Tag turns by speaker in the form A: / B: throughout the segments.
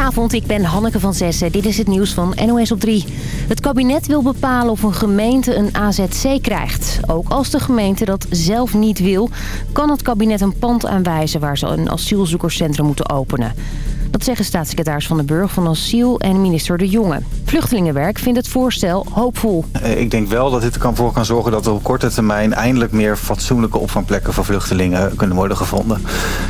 A: Goedenavond, ik ben Hanneke van Zessen. Dit is het nieuws van NOS op 3. Het kabinet wil bepalen of een gemeente een AZC krijgt. Ook als de gemeente dat zelf niet wil... kan het kabinet een pand aanwijzen waar ze een asielzoekerscentrum moeten openen. Dat zeggen staatssecretaris Van den Burg van Asiel en minister De Jonge. Vluchtelingenwerk vindt het voorstel hoopvol.
B: Eh, ik denk wel dat dit ervoor kan zorgen dat er op korte termijn... eindelijk meer fatsoenlijke opvangplekken voor vluchtelingen kunnen worden gevonden.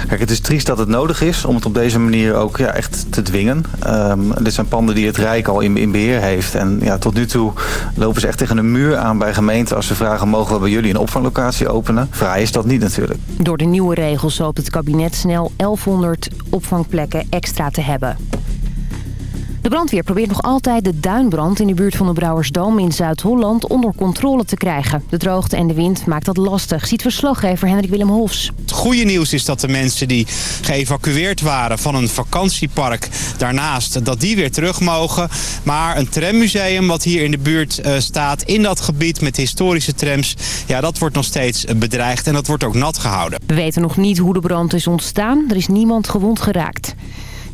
B: Kijk, het is triest dat het nodig is om het op deze manier ook ja, echt te dwingen. Um, dit zijn panden die het Rijk al in, in beheer heeft. En ja, tot nu toe lopen ze echt tegen een muur aan bij gemeenten... als ze vragen, mogen we bij jullie een opvanglocatie openen? Vrij is dat niet natuurlijk.
A: Door de nieuwe regels hoopt het kabinet snel 1100 opvangplekken extra extra te hebben. De brandweer probeert nog altijd de duinbrand in de buurt van de Brouwersdam in Zuid-Holland onder controle te krijgen. De droogte en de wind maakt dat lastig, ziet verslaggever Hendrik Willem Hofs.
C: Het goede nieuws is dat de mensen die geëvacueerd waren van een vakantiepark daarnaast, dat die weer terug mogen. Maar een trammuseum wat hier in de buurt uh, staat, in dat gebied met historische trams, ja dat wordt nog steeds bedreigd en dat wordt ook nat gehouden.
A: We weten nog niet hoe de brand is ontstaan, er is niemand gewond geraakt.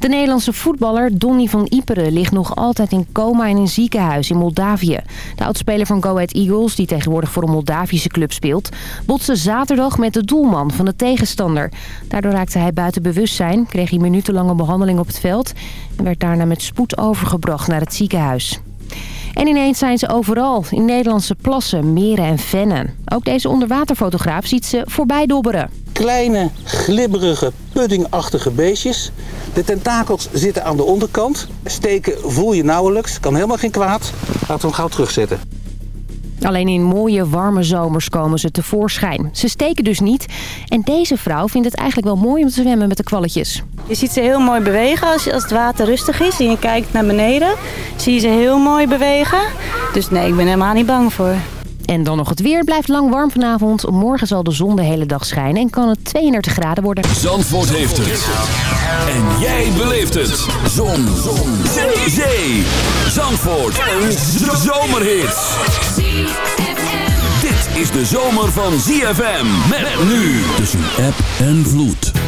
A: De Nederlandse voetballer Donny van Iperen ligt nog altijd in coma in een ziekenhuis in Moldavië. De oudspeler van Go Ahead Eagles, die tegenwoordig voor een Moldavische club speelt... botste zaterdag met de doelman van de tegenstander. Daardoor raakte hij buiten bewustzijn, kreeg hij minutenlange behandeling op het veld... en werd daarna met spoed overgebracht naar het ziekenhuis. En ineens zijn ze overal, in Nederlandse plassen, meren en vennen. Ook deze onderwaterfotograaf ziet ze voorbij dobberen.
D: Kleine, glibberige, puddingachtige beestjes. De tentakels zitten aan de onderkant. Steken voel je nauwelijks, kan helemaal geen kwaad. Laten we hem gauw terugzetten.
A: Alleen in mooie, warme zomers komen ze tevoorschijn. Ze steken dus niet. En deze vrouw vindt het eigenlijk wel mooi om te zwemmen met de kwalletjes.
E: Je ziet ze heel mooi bewegen als, als het water rustig is en je kijkt naar beneden. Zie je ze heel mooi bewegen. Dus nee, ik ben helemaal niet bang voor.
A: En dan nog het weer. blijft lang warm vanavond. Morgen zal de zon de hele dag schijnen en kan het 32 graden worden.
F: Zandvoort heeft het. En jij beleeft het. Zon. zon. Zee. Zee. Zandvoort. Een zomerhit. Dit is de zomer van ZFM. Met nu tussen app en vloed.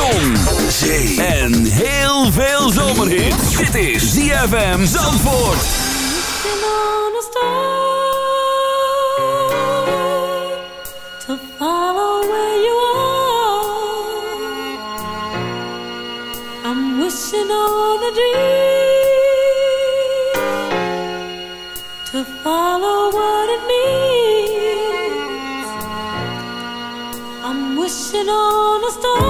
F: Zon, zee en heel veel zomerhit. Dit is ZFM Zandvoort.
G: On a star, to follow where you are. I'm wishing on a dream to follow what it means. I'm wishing on a star.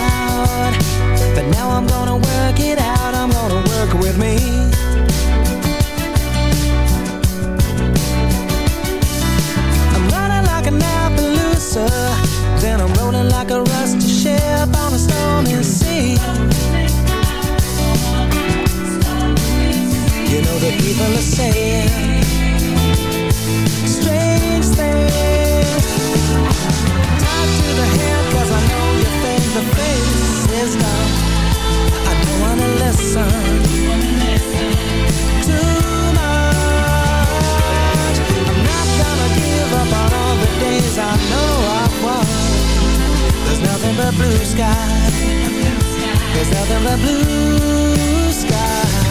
H: now I'm gonna work it out I'm gonna work with me. I'm running like an Appaloosa Then I'm rolling like a rusty ship on a stormy sea. You know the people are saying Strange things. Talk to the head cause I know you think the face is dumb blue sky. There's nothing but blue sky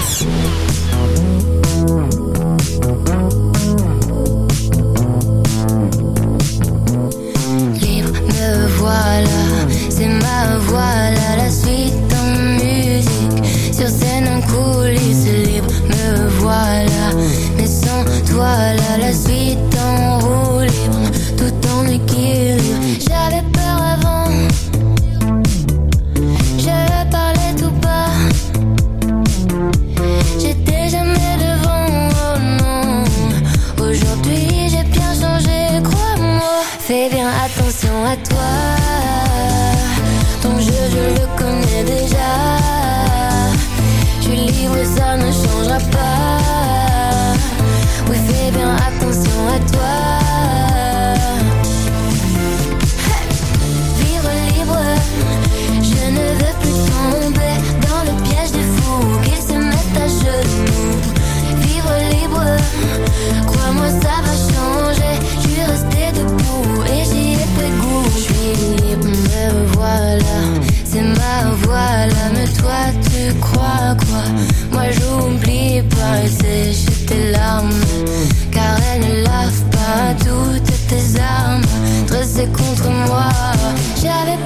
I: shut it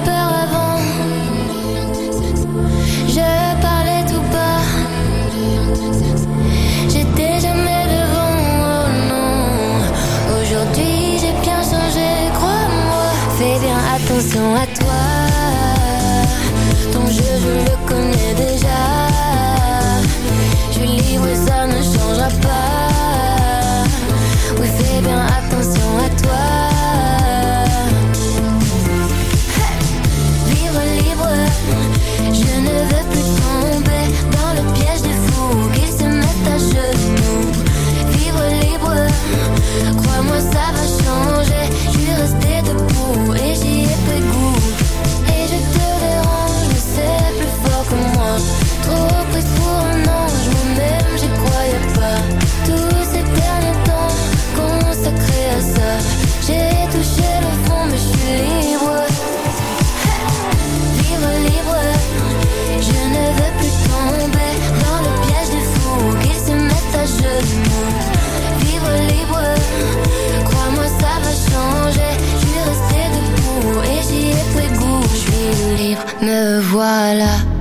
I: me voilà.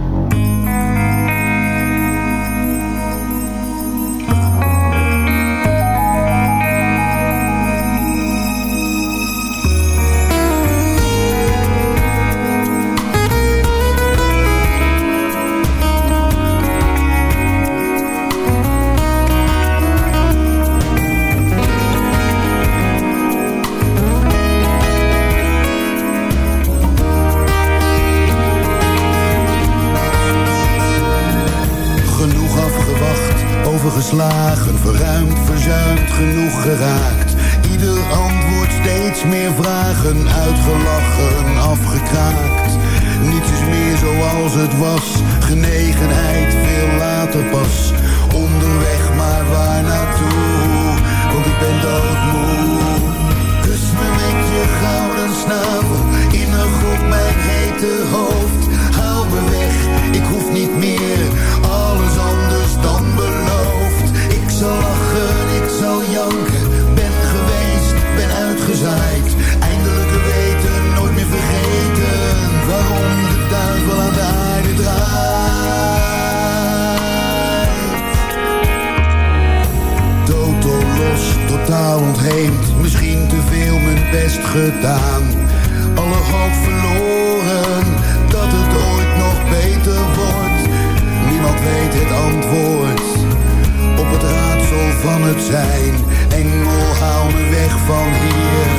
J: het zijn. Engel, haal me weg van hier.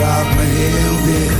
J: Laat me heel dicht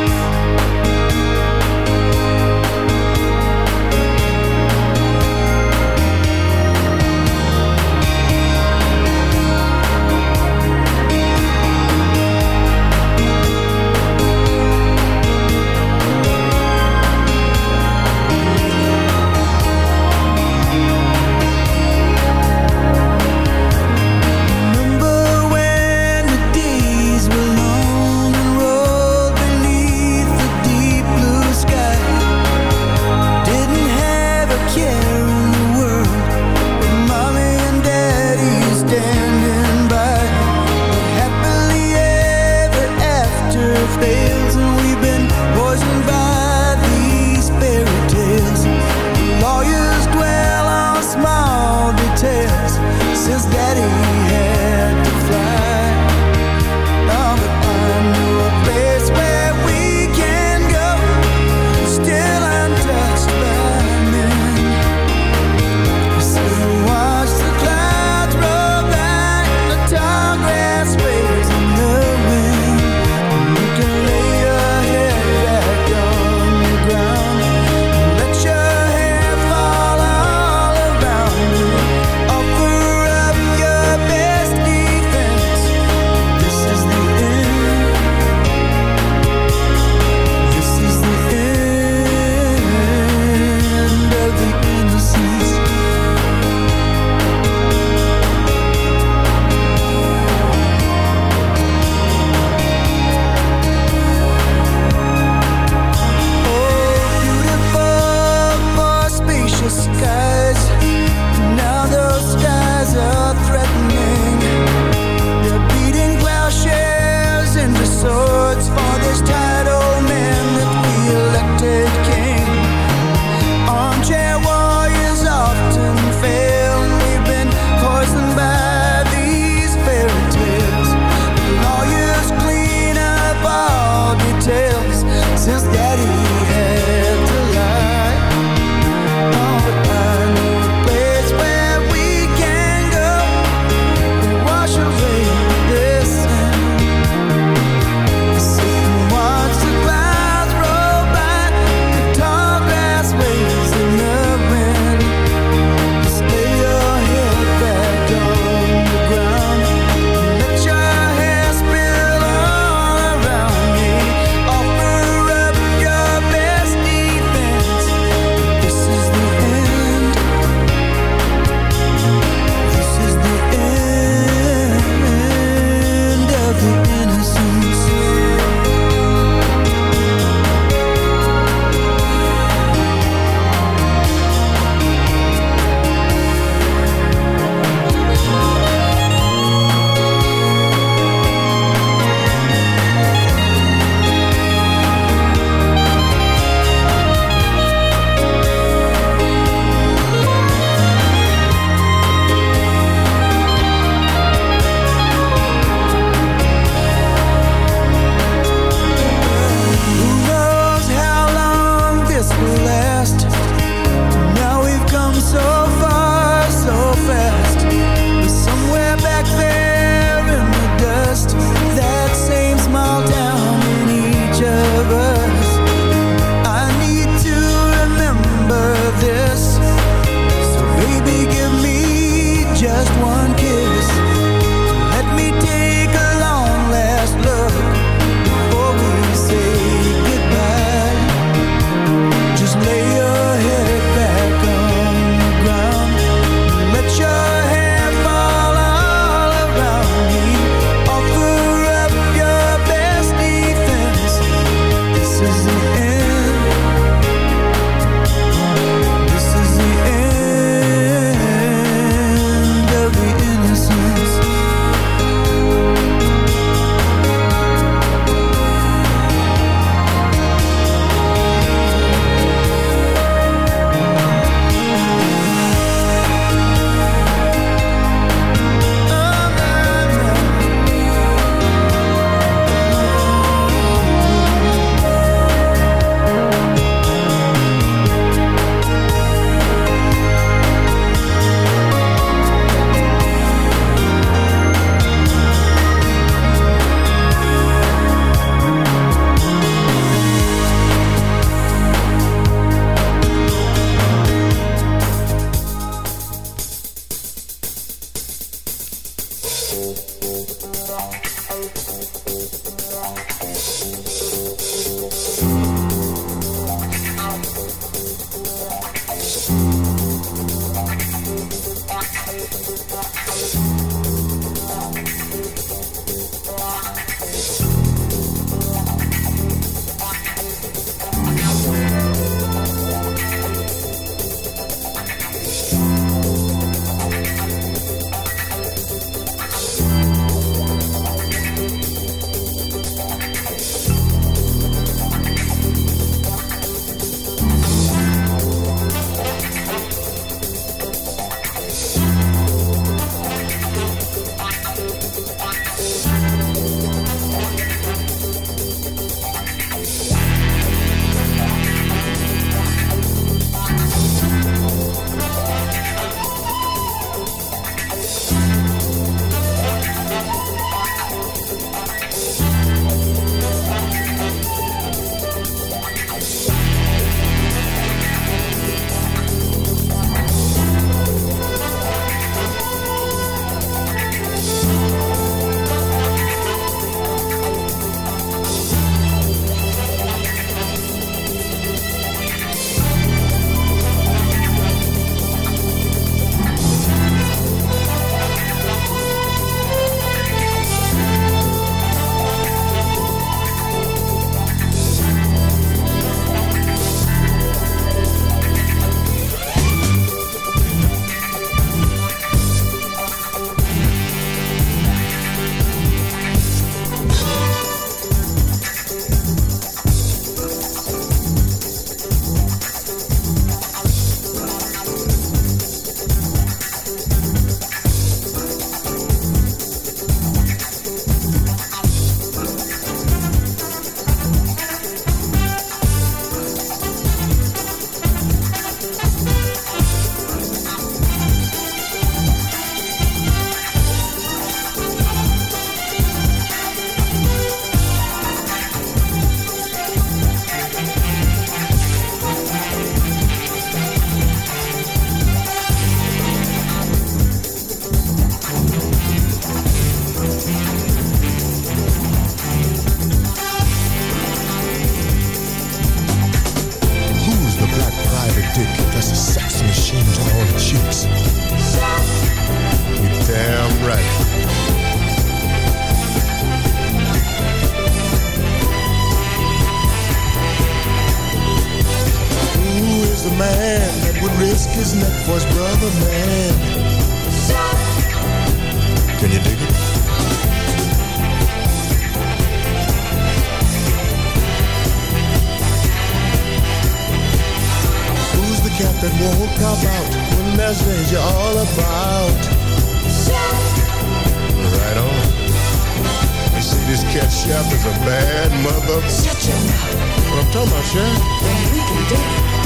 K: Chef is a bad mother. Shut your mouth. What I'm talking about, Chef? Well, we can do it.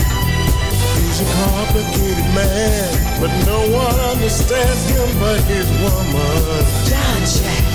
K: He's a complicated man, but no one understands him but his woman. John Jack.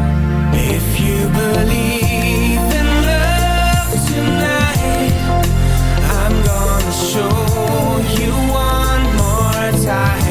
L: show you one more time.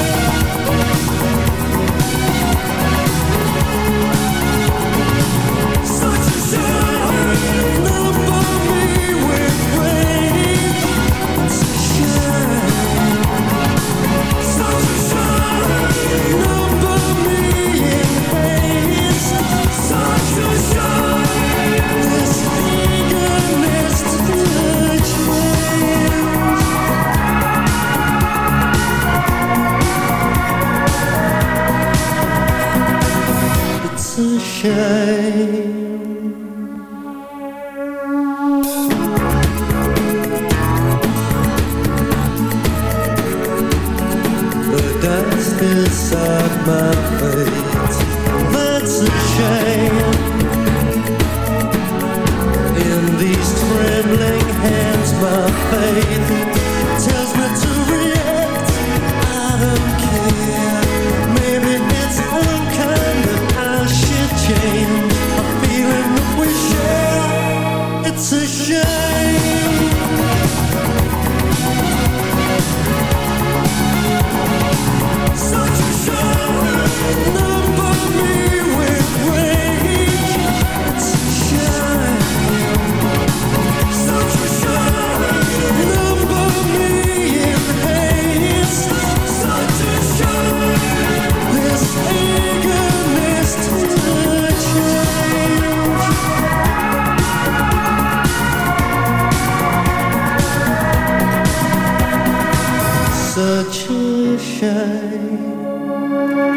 M: Thank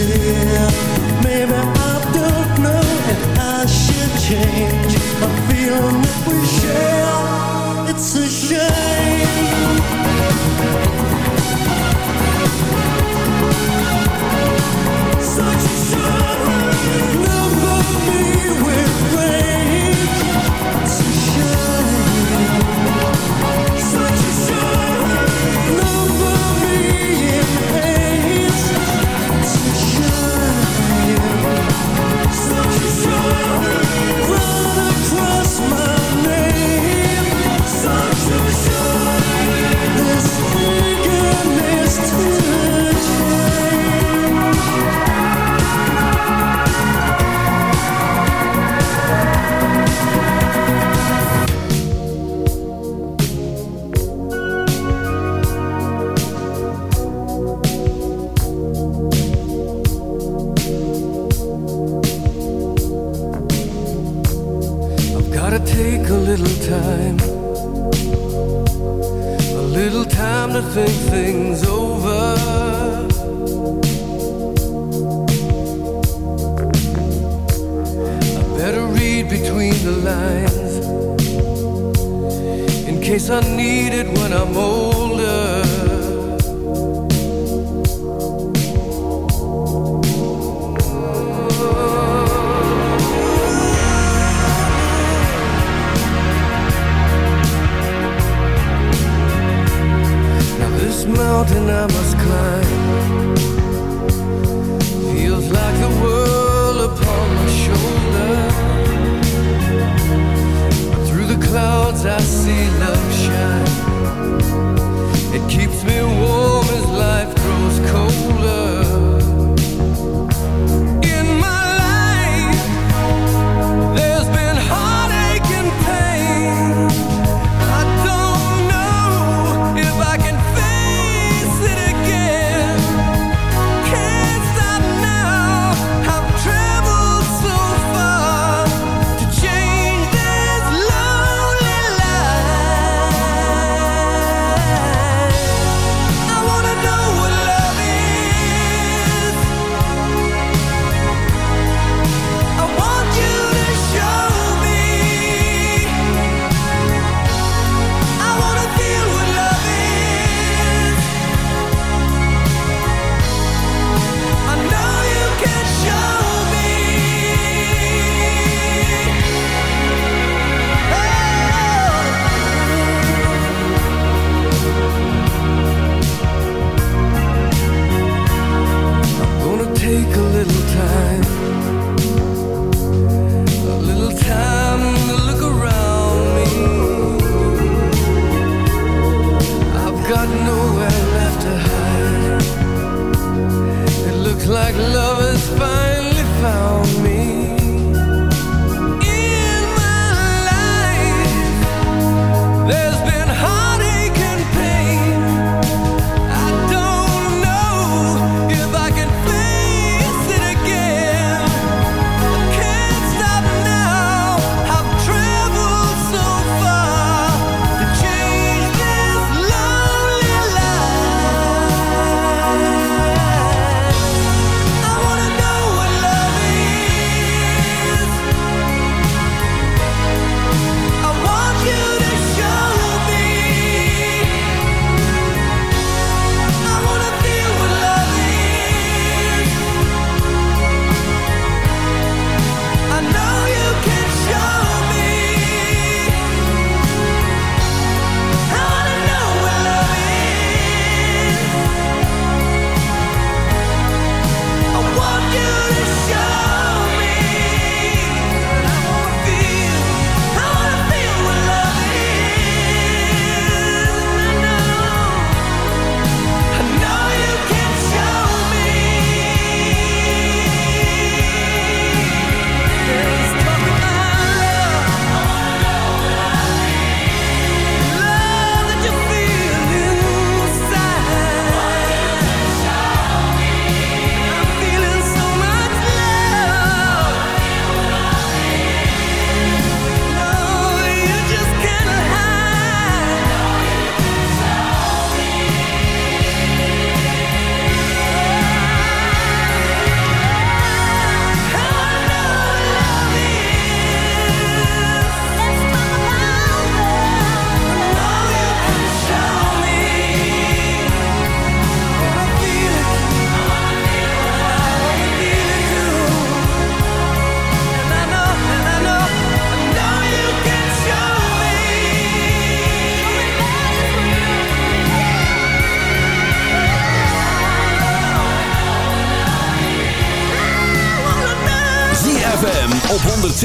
M: Maybe I don't know if I should change.
N: I feel place I it when I'm old.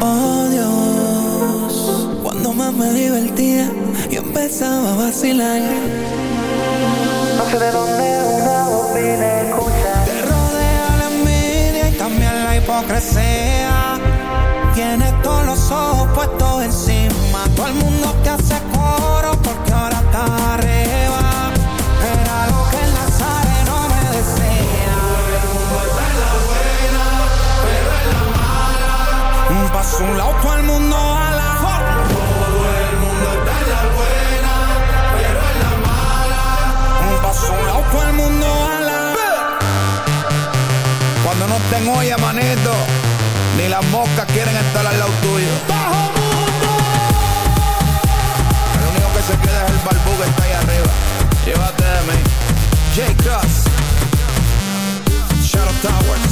F: Oh Dios, cuando más me divertía y empezaba a vacilar. No sé de dónde una voz viene escucha. Te rodea la envidia y también la hipocresía. Tienes todos los ojos puestos encima. Todo el mundo te hace coro porque ahora está arriba. Un a lado, todo el mundo ala. Todo el mundo está en la buena, pero en la mala. Un paso a un lado, todo mundo ala. Cuando no estén olla, manito, ni las moscas quieren estar al lado tuyo. ¡Bajo mundo! El único que se queda es el barbú que está ahí arriba. Llévate de mí. J. Cross. Shadow Towers.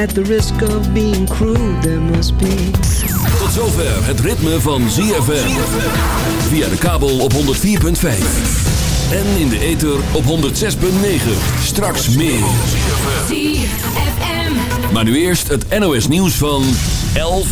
O: At the risk of being crude, there must be.
P: Tot zover het ritme van ZFM. Via de kabel op 104.5. En in de ether op 106.9. Straks meer.
Q: ZFM.
P: Maar nu eerst het NOS nieuws van 11